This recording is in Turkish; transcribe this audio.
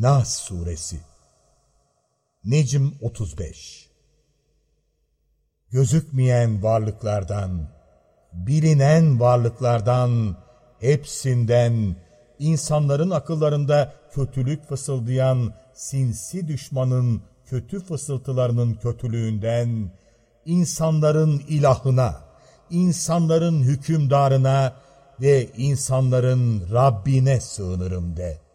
Nas Suresi Necm 35 Gözükmeyen varlıklardan, bilinen varlıklardan, hepsinden, insanların akıllarında kötülük fısıldayan sinsi düşmanın kötü fısıltılarının kötülüğünden, insanların ilahına, insanların hükümdarına ve insanların Rabbine sığınırım de.''